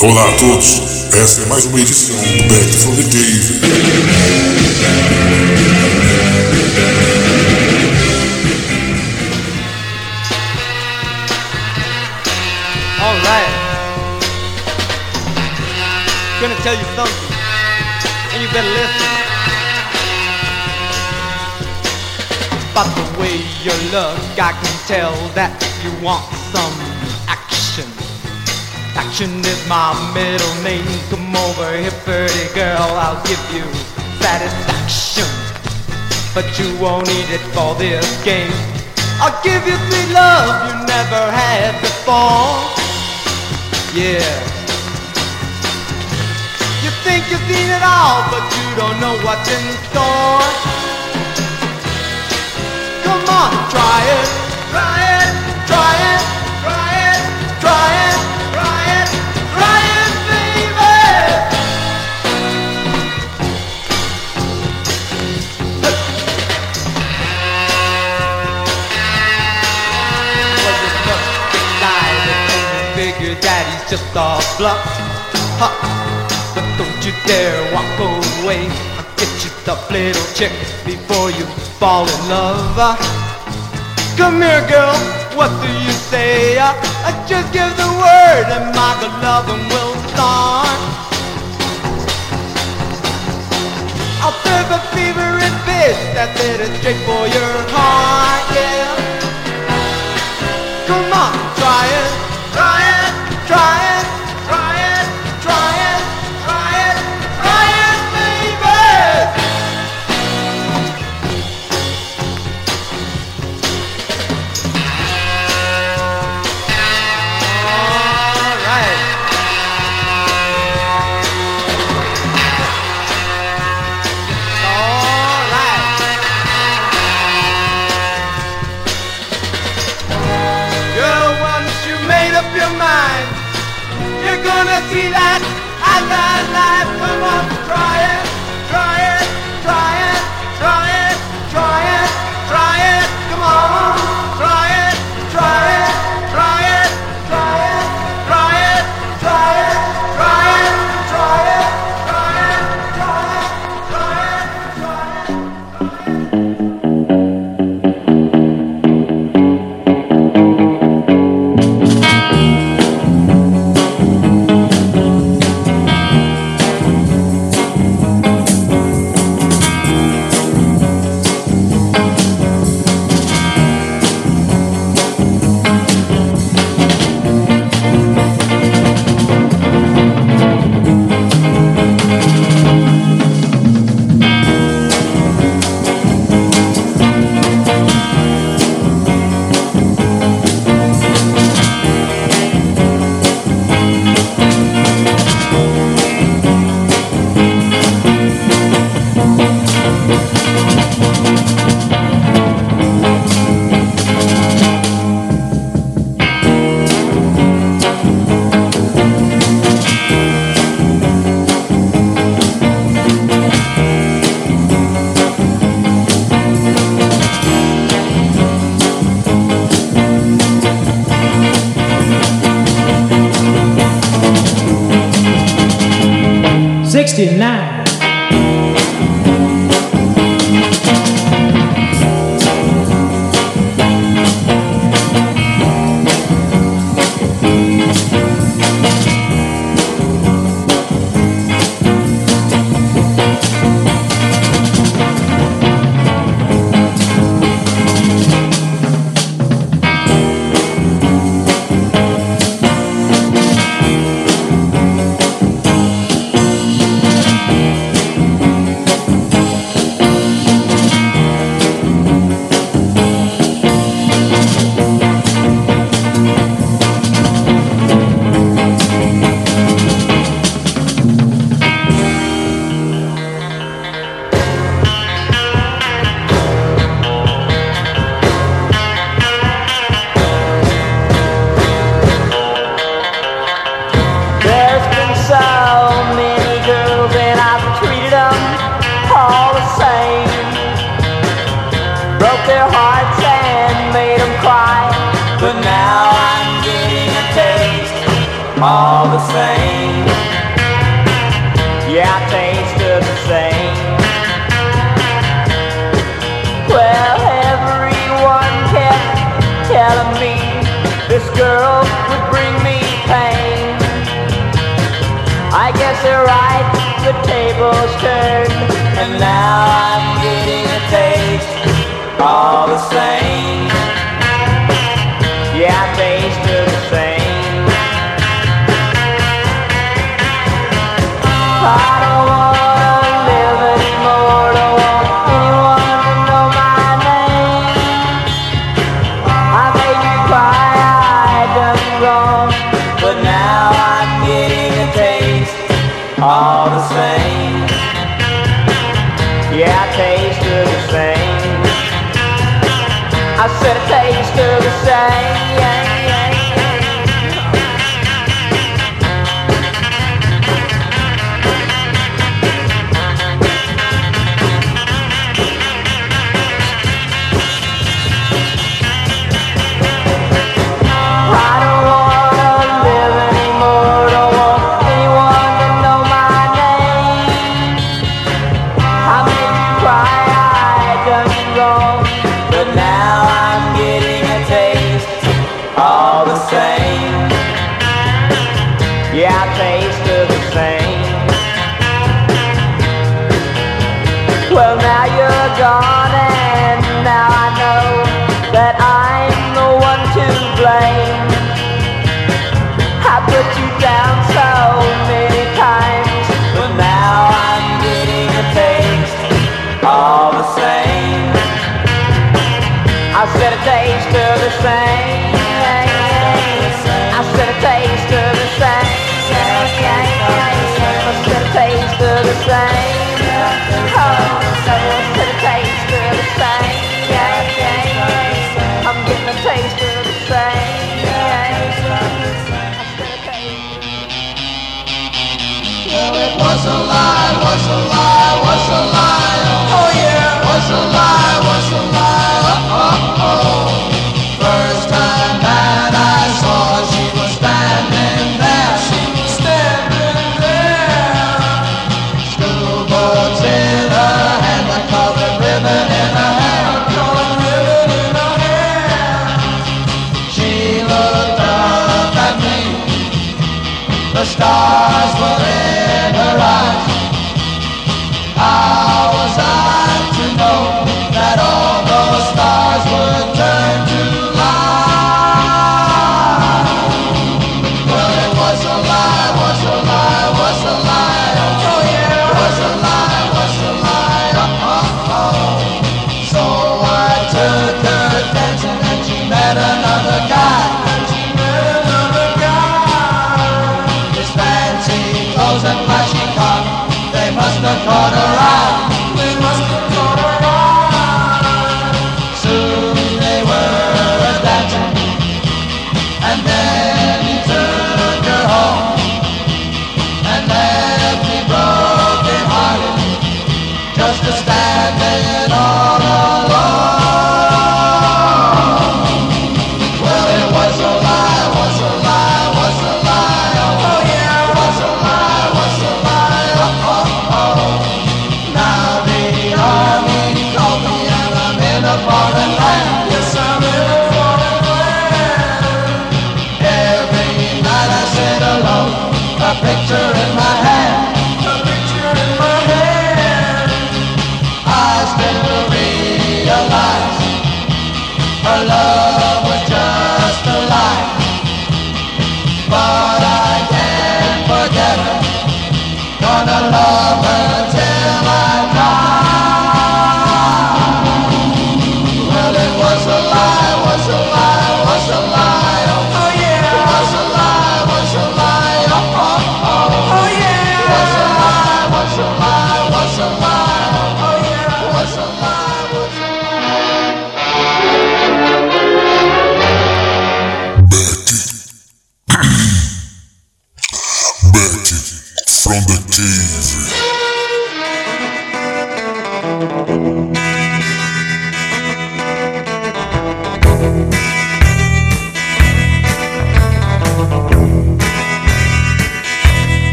Olá a todos, essa é mais uma edição do Back from the Cave. Alright. Gonna tell you something, and you better listen. By the way you look, I can tell that you want some. Action is my middle name. Come over here, pretty girl, I'll give you satisfaction. But you won't need it for this game. I'll give you sweet love you never had before. Yeah. You think you've seen it all, but you don't know what's in store. Come on, try it, try it, try it, just a bluff. Huh. But don't you dare walk away. I'll get you the little chick before you fall in love. Uh, Come here, girl. What do you say? Uh, I just give the word and my good loving will start. I'll serve a feverish bitch that's headed straight for your heart, yeah. Come on, try it, try it,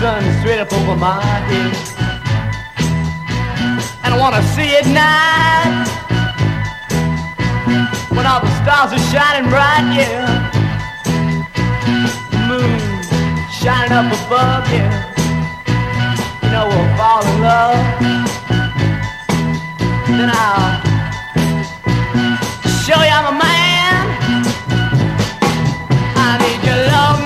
sun straight up over my head. And I wanna see it night. When all the stars are shining bright, yeah. Moon shining up above, yeah. You know we'll fall in love. Then I'll show you I'm a man. I need your love.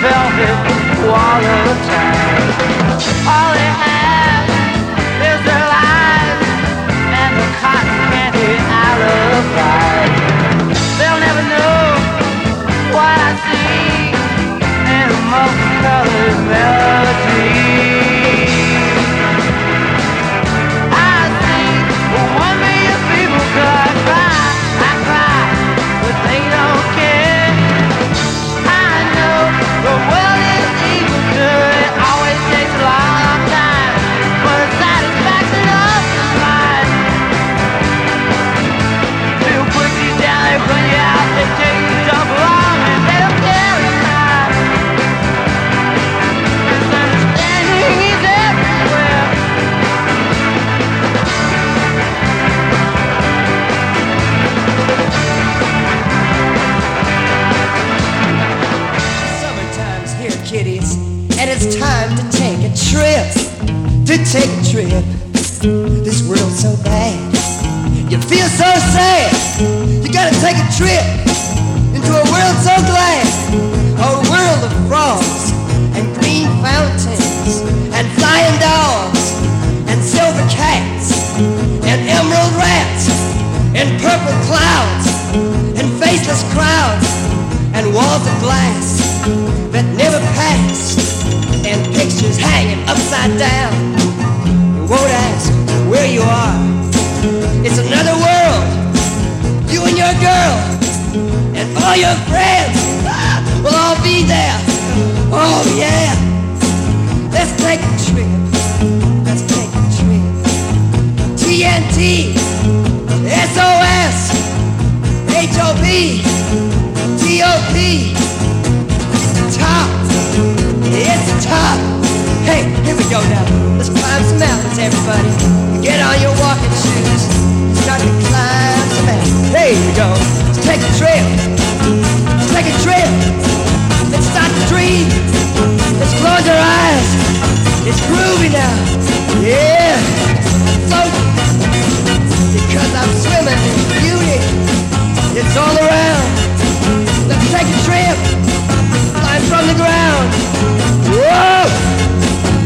velvet. All they have is their and the cotton candy. They'll never know what I see in a multicolored melody. Take a trip. To take a trip, this world's so bad. You feel so sad. You gotta take a trip into a world so glad. A world of frogs and green fountains and flying dogs and silver cats and emerald rats and purple clouds and faceless crowds and walls of glass that never pass and pictures hanging upside down. You won't ask where you are. It's another world. You and your girl and all your friends ah, will all be there. Oh yeah. Let's take a trip. Let's take a trip. TNT, SOS, HOP, TOP. Top. It's top. Hey, here we go now. Let's climb some mountains, everybody. Get on your walking shoes. Start to climb some mountains. There you go. Let's take a trip. Let's take a trip. Let's start to dream. Let's close our eyes. It's groovy now. Yeah. Float. Because I'm swimming in beauty. It's all around. Let's take a trip. Climb from the ground. Whoa!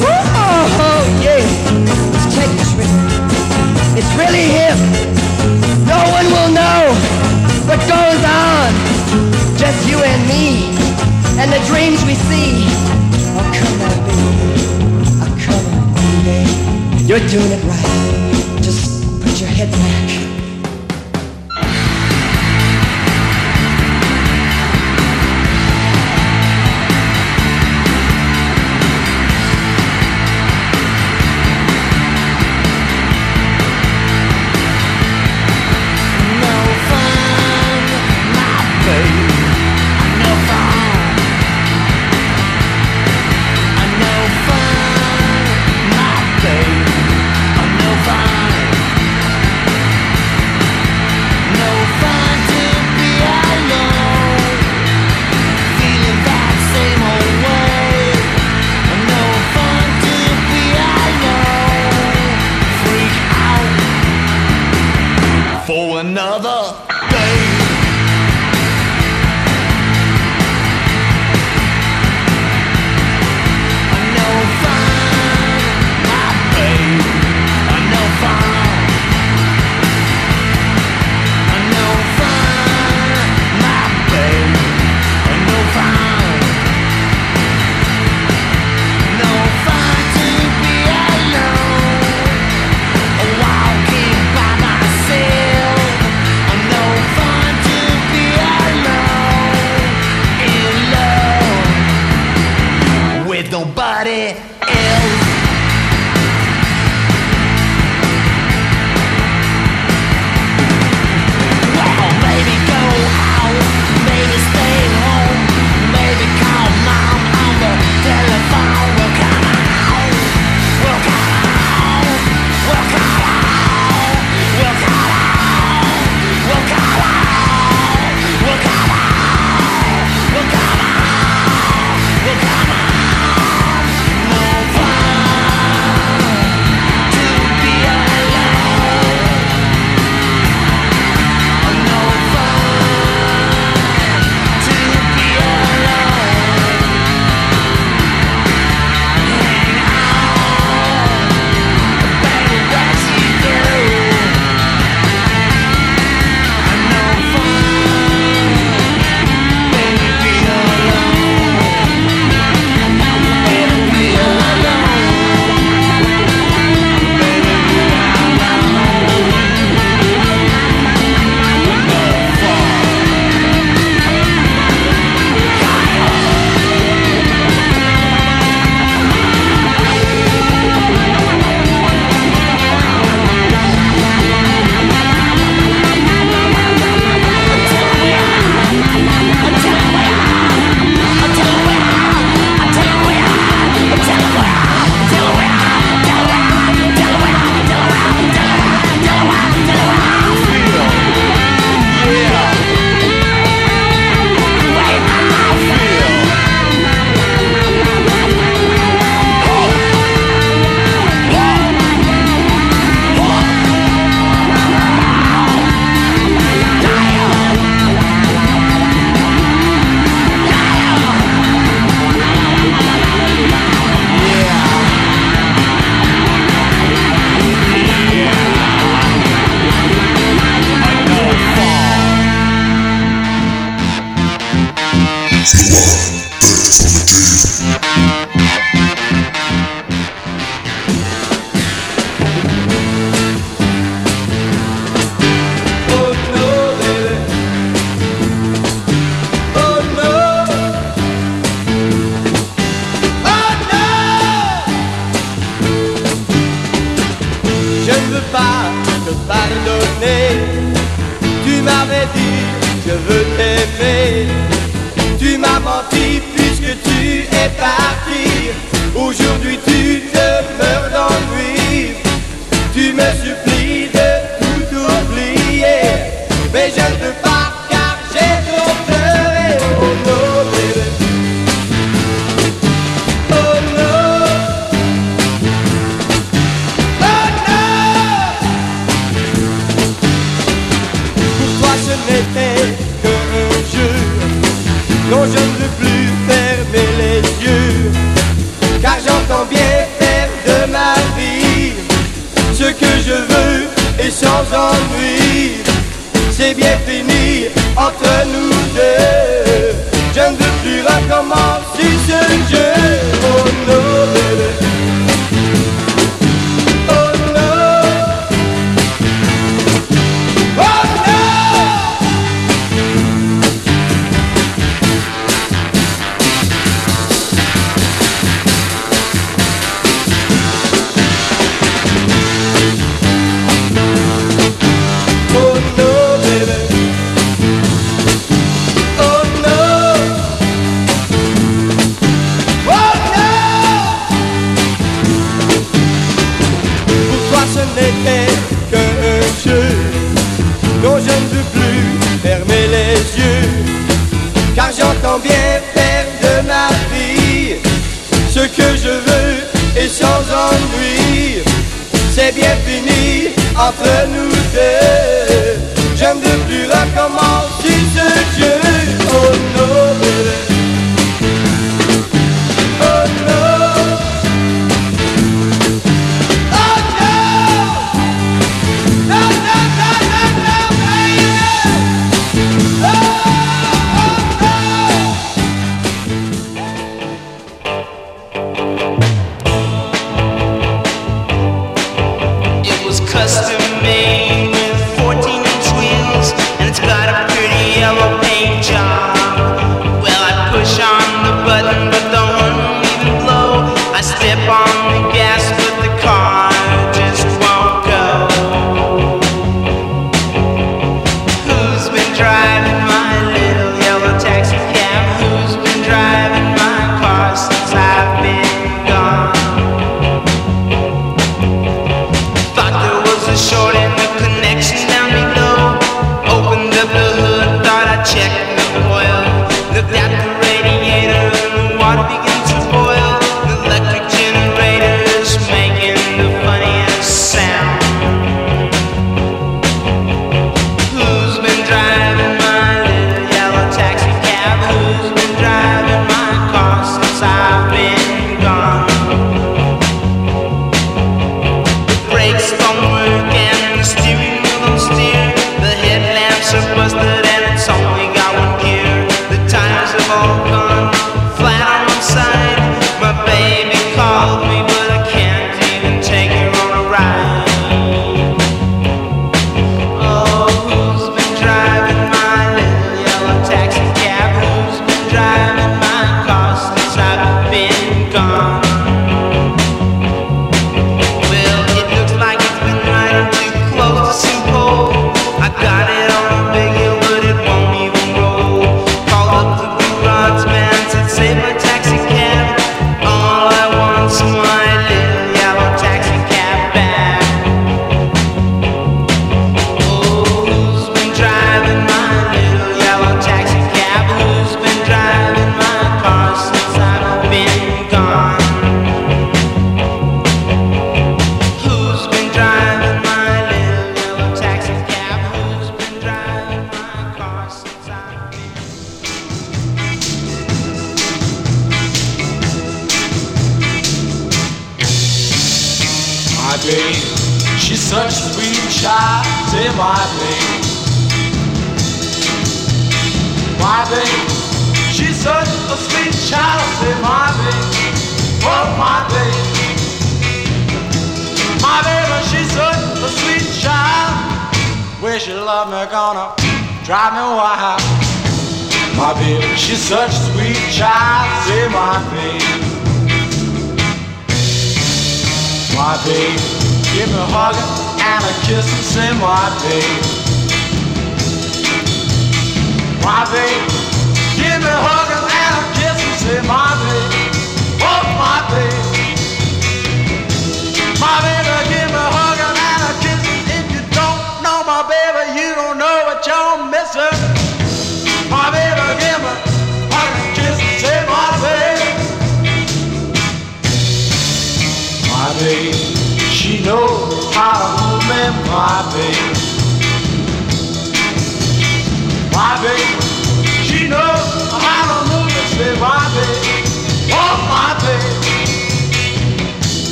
Whoa! Yeah. Let's take a trip. It's really hip. No one will know what goes on. Just you and me and the dreams we see. Oh, come on, baby. Oh, come on, baby. You're doing it right. Just put your head back.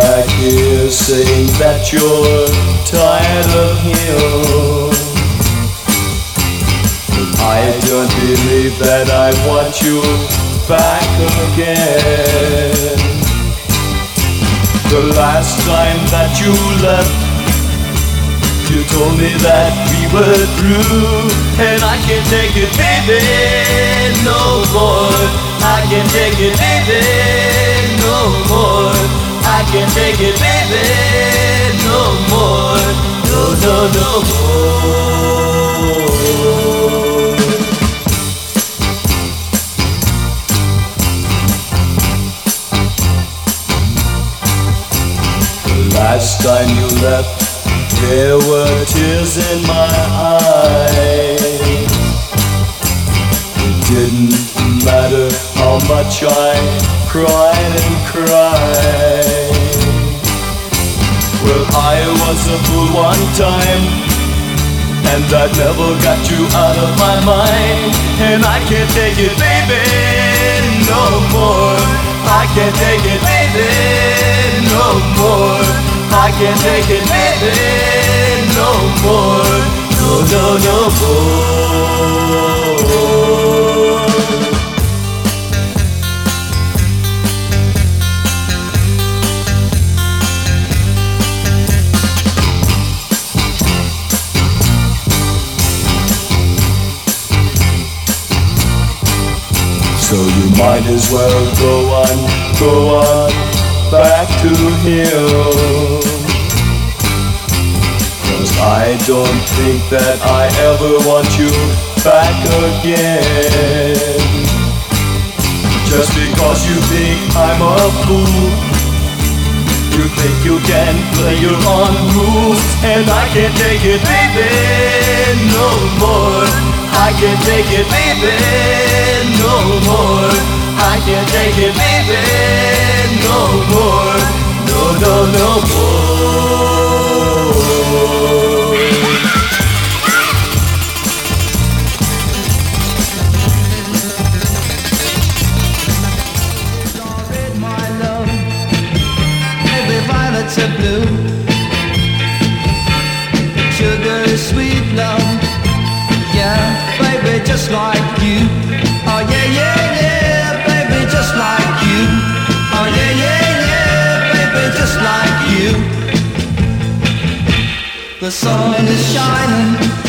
Back here saying that you're tired of him? I don't believe that I want you back again. The last time that you left, you told me that we were through, and I can't take it, baby, no more. I can't take it, baby, no more. Can't take it, baby, no more. No, no, no more. The last time you left, there were tears in my eyes. It didn't matter how much I cried and cried. Well, I was a fool one time, and that never got you out of my mind. And I can't take it, baby, no more. I can't take it, baby, no more. I can't take it, baby, no more. No, no, no more. So you might as well go on, go on back to. The Cause I don't think that I ever want you back again. Just because you think I'm a fool. You think you can play your own rules And I can't take it, baby, no more. I can't take it, baby, no more. I can't take it, baby, no more. No, no, no more just like you. Oh yeah, yeah, yeah, baby, just like you. Oh yeah, yeah, yeah, baby, just like you. The sun is shining.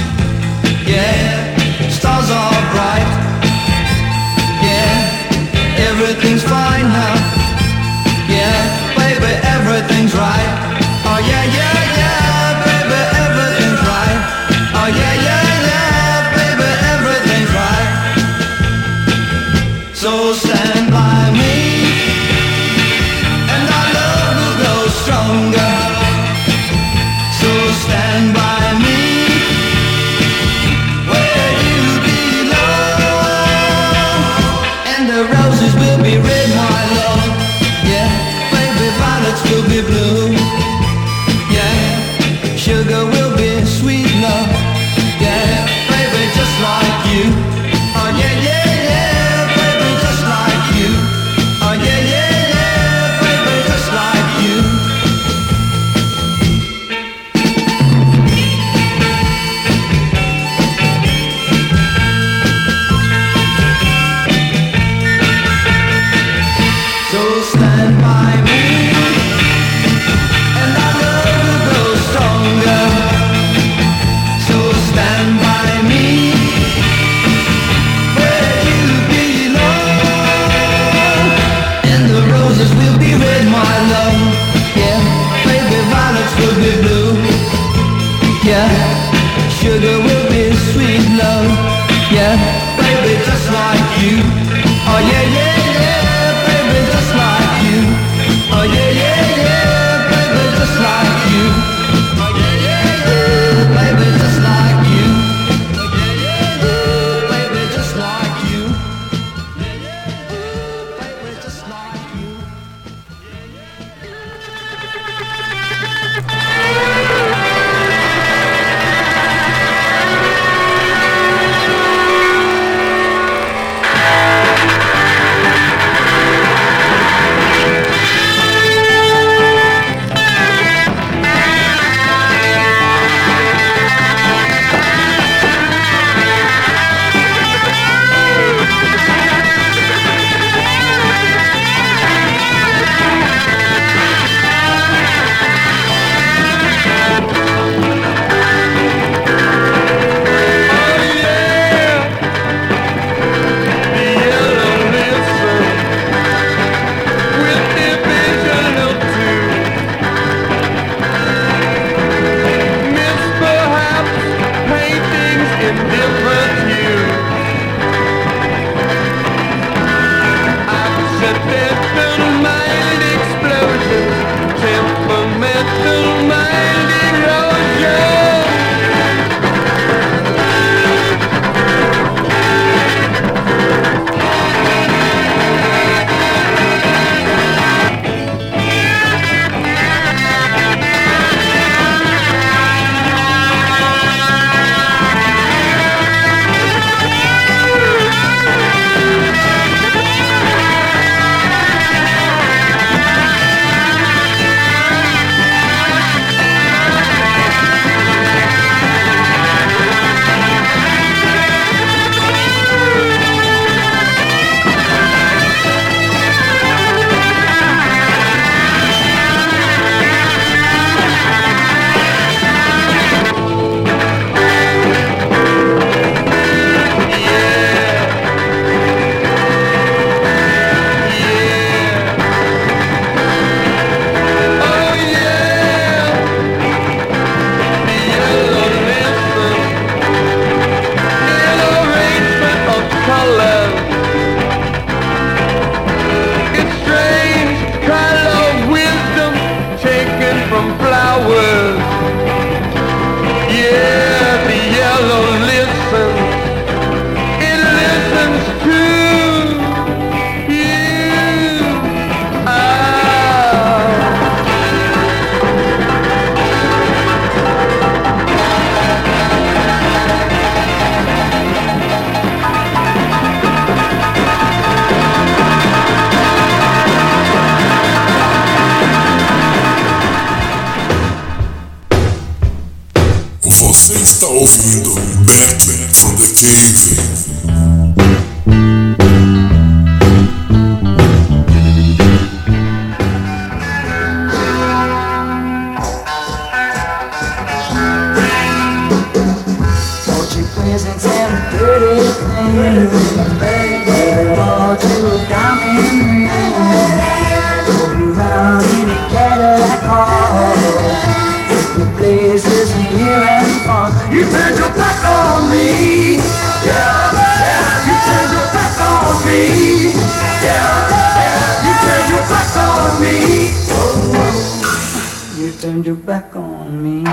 Turned your back on me.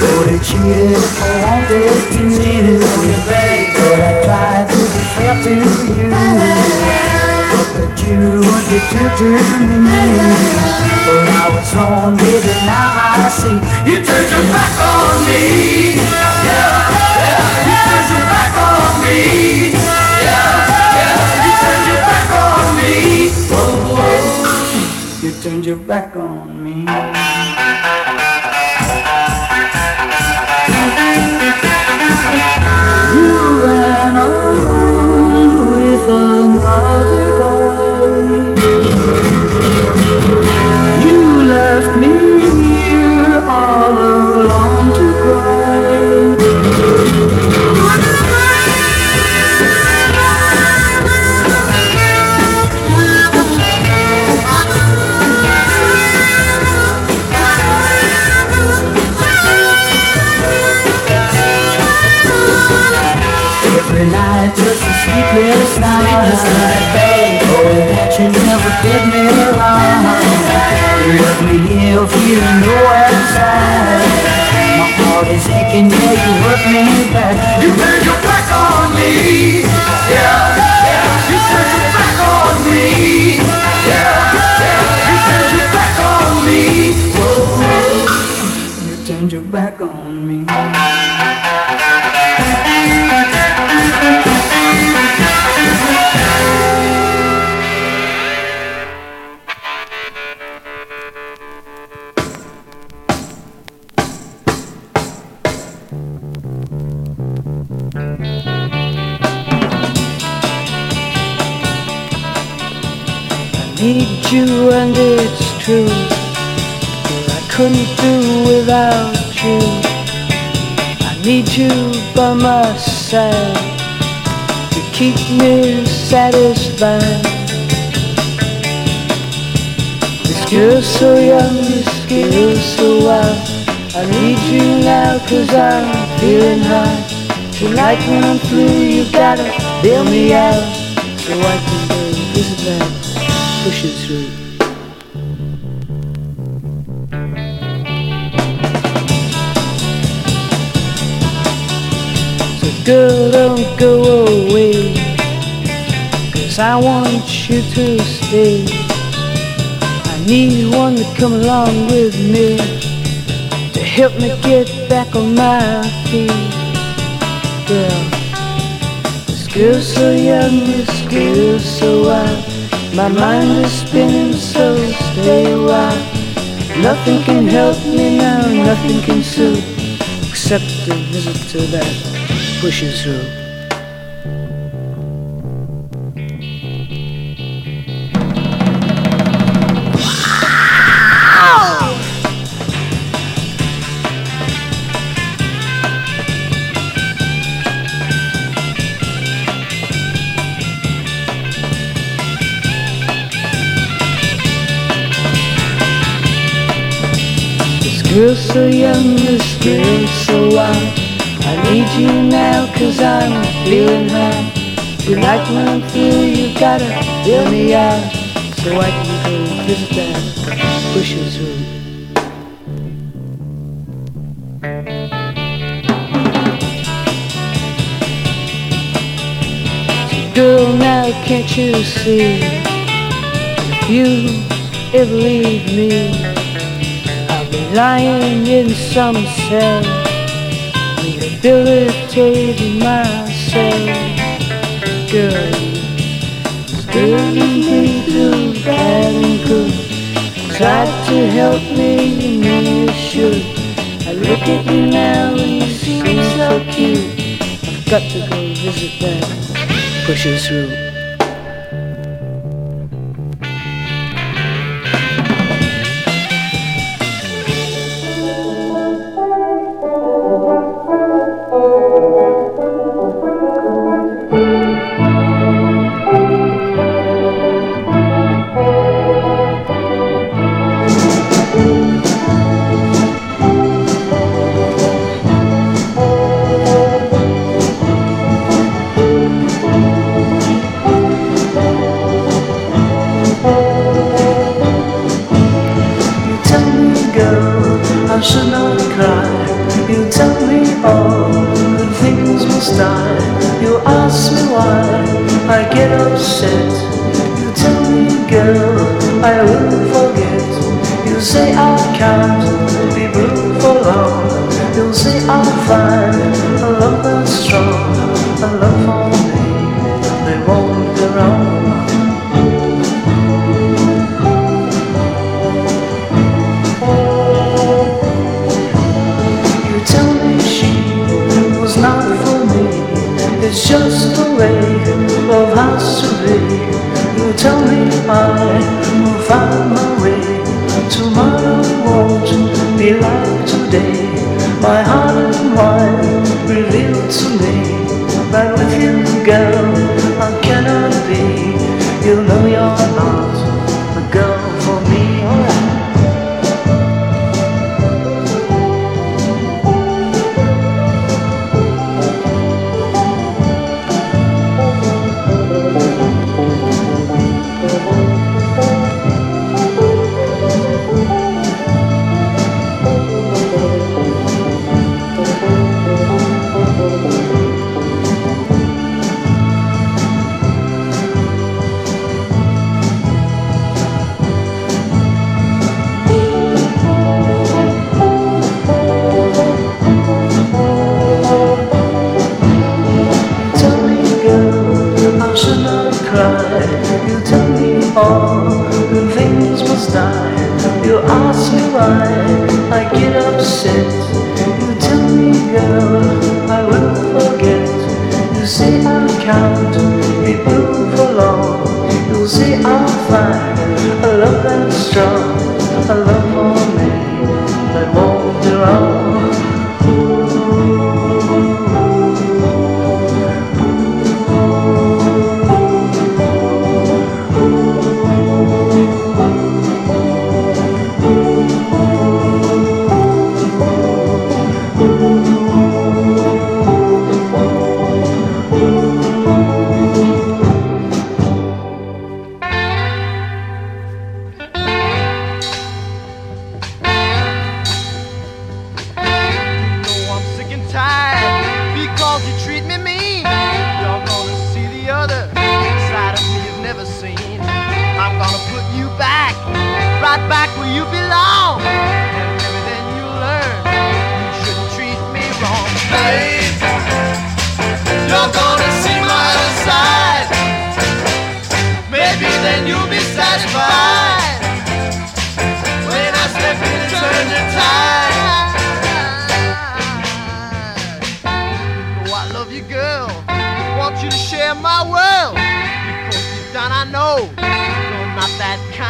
Though they cheated, I wanted to needed you, babe But I tried to be fair to you. But you would be true to me. But I was wrong, baby, now I see. You turned your back on me. Yeah, yeah. You turned your back on me You turned your back on me. You ran on with another night Babe, oh, that you never did me wrong. You left me here feeling nowhere inside My heart is aching, yeah, you hurt me bad You turned your back on me. Yeah, yeah. You turned your back on me. Yeah, yeah. You turned your back on me. Whoa, You turned your back on me you by my side To keep me satisfied? This girl's so young, this girl's so wild. I need you now cause I'm feeling high. Tonight when I'm through you gotta bail me out. So I can go visit that pushes through. Girl, don't go away, cause I want you to stay. I need one to come along with me, to help me get back on my feet. Girl, this girl's so young, this girl's so wild. My mind is spinning, so stay a while. Nothing can help me now, nothing can soothe, except a visitor that pushes through. This girl's so young, this girl's so wild. Need you now cause I'm feeling high. When I'm through, you gotta fill me out. So I can go visit that bushes room. Girl, now can't you see? If you ever leave me, I'll be lying in some cell, rehabilitating myself. Girl, still me through bad and good. Tried to help me, you know you should. I Look at you now, and you seem so cute. I've got to go visit them. Pushes through.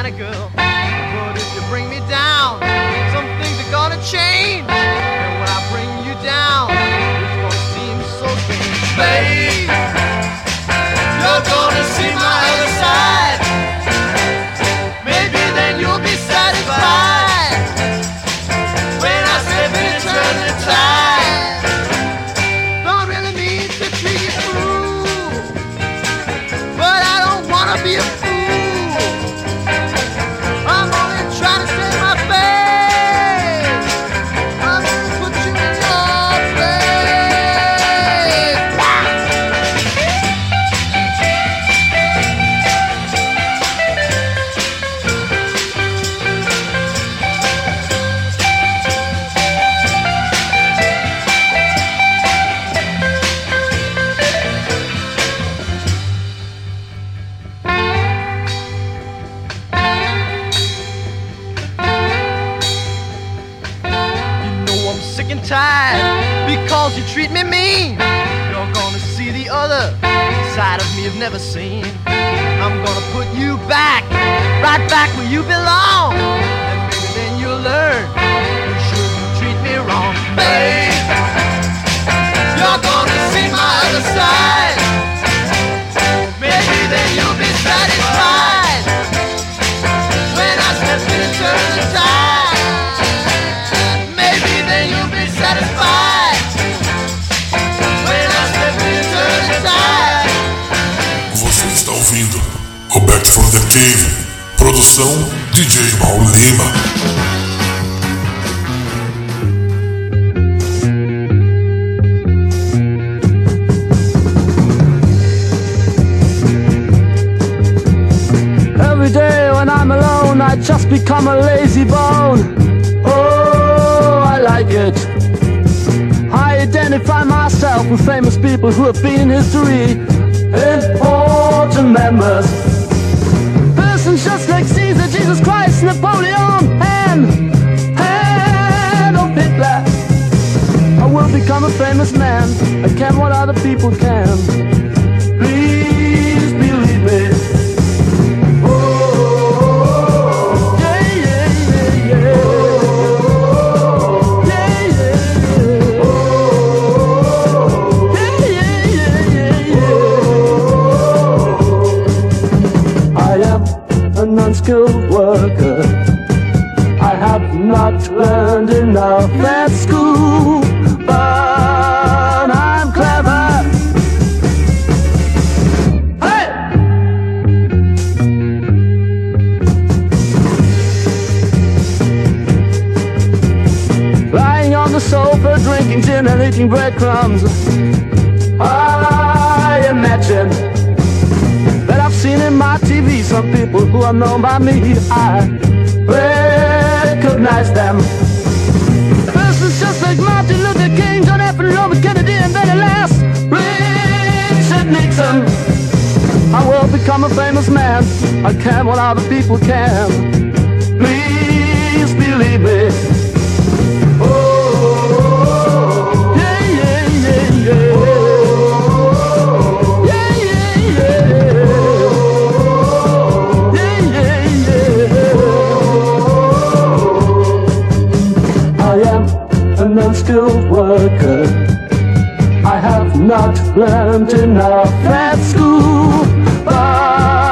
Kind of girl. Not learned enough at school, but